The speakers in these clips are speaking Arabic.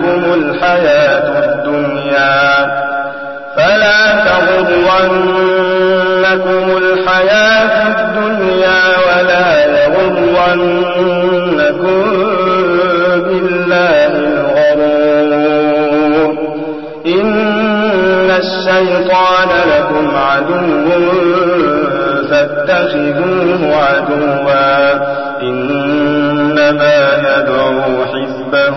الحياة الدنيا فلا تغرنكم الحياة الدنيا ولا يغرنكم بالله الغرور. إن الشيطان لكم عدو فاتخذوه عدوا. إنما يدعو حزبه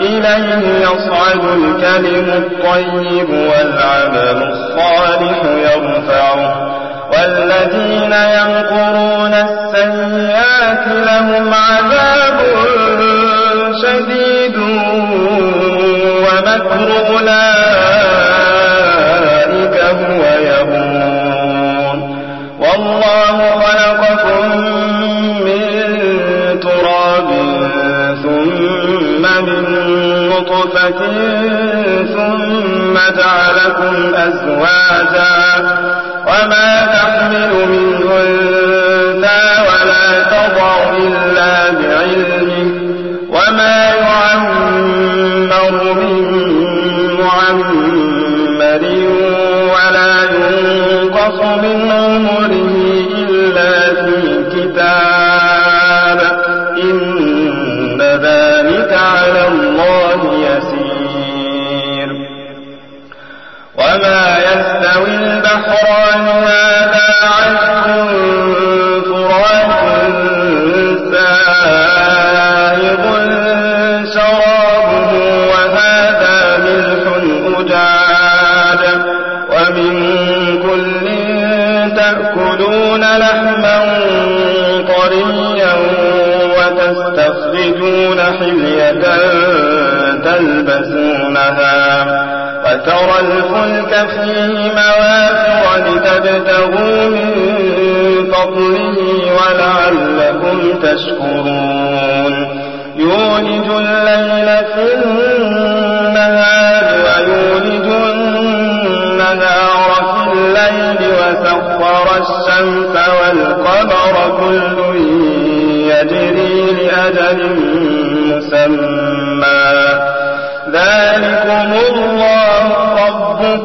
إليه يصعد الكلم الطيب والعمل الصالح يرفعه. والذين ينقرون السيئات لهم عذاب شديد ومكر أولئك هو يبون والله خلقكم من تراب ثم من نطفة ثم جعلكم أزواجا وما تحمل من أنثى الفلك فيه مواخر لتبتغوا من فضله ولعلكم تشكرون. يولج الليل في النهار ويولج النهار في الليل وسخر الشمس والقمر كل يجري لأجل مسمى. ذلكم الله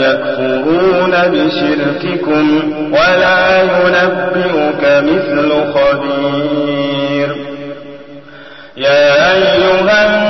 يكفرون بشرككم ولا ينبئك مثل خبير. يا أيها الناس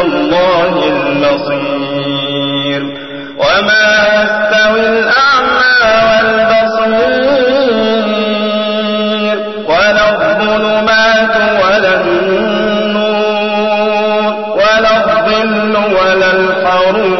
الله المصير وما يستوي الأعمى والبصير ولا الظلمات ولا النور ولا الظل ولا الحرور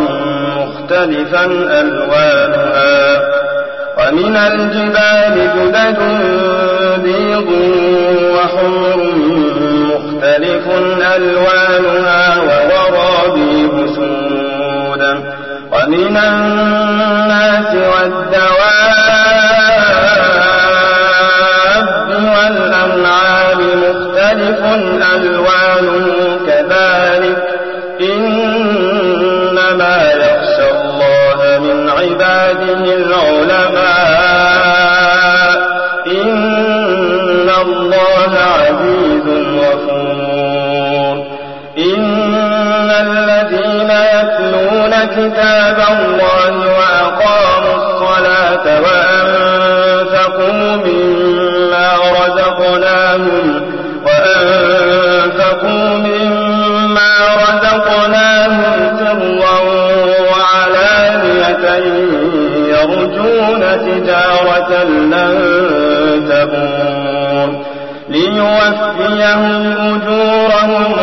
مختلفا ألوانها. ومن الجبال جدد بيض وحمر مختلف ألوانها وغرابيب سود. ومن الناس والدواب والأنعام مختلف ألوانه كتاب الله وأقاموا الصلاة وأنفقوا مما رزقناهم وأنفقوا مما رزقناهم سرا وعلانية يرجون تجارة لن تبور ليوفيهم أجورهم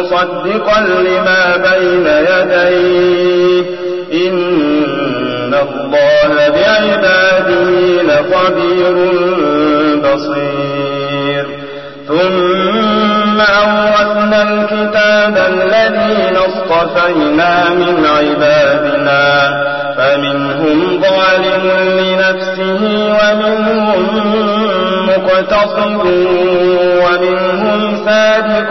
مصدقا لما بين يديه. إن الله بعباده لخبير بصير. ثم أورثنا الكتاب الذين اصطفينا من عبادنا. فمنهم ظالم لنفسه ومنهم مقتصد ومنهم سابق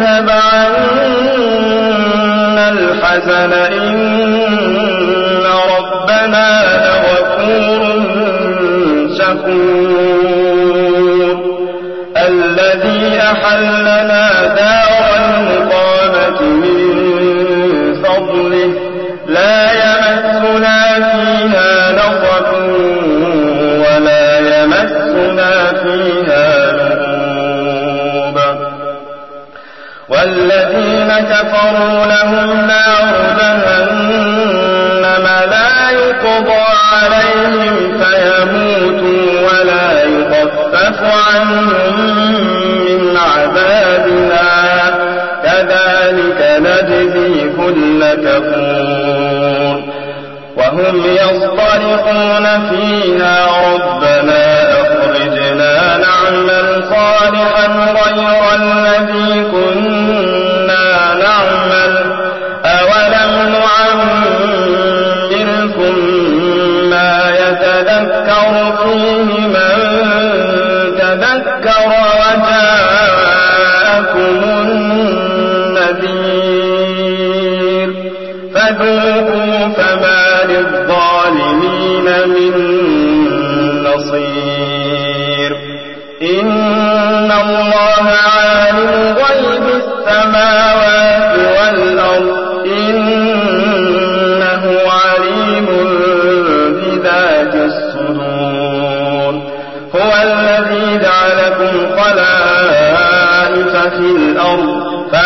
أذهب عنا الحزن إن ربنا لغفور شكور. الذي أحلنا دار المقامة من فضله لا يمسنا فيها نصب ولا يمسنا والذين كفروا لهم نار جهنم لا يقضى عليهم فيموتوا ولا يخفف عنهم من عذابنا. كذلك نجزي كل كفور. وهم يصطرخون فيها ربنا أخرجنا نعمل صالحا غير الذي كنا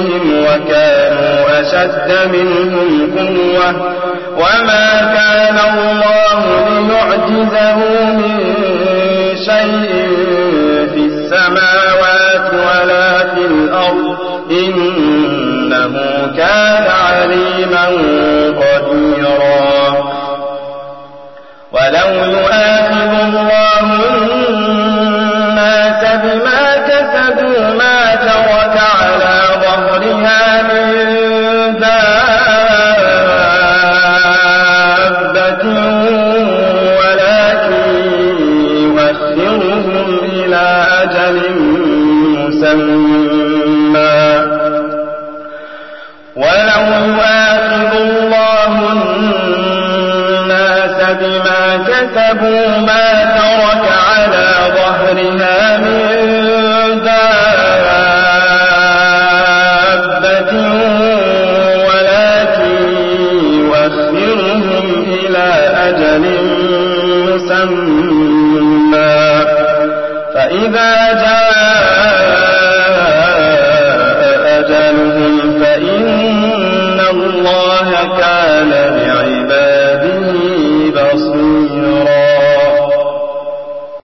قبلهم وكانوا أشد منهم قوة. وما كان الله ليعجزه من شيء في السماوات ولا في الأرض. إنه كان بما كسبوا ما ترك على ظهرها من دابة ولكن يؤخرهم إلى أجل مسمى. فإذا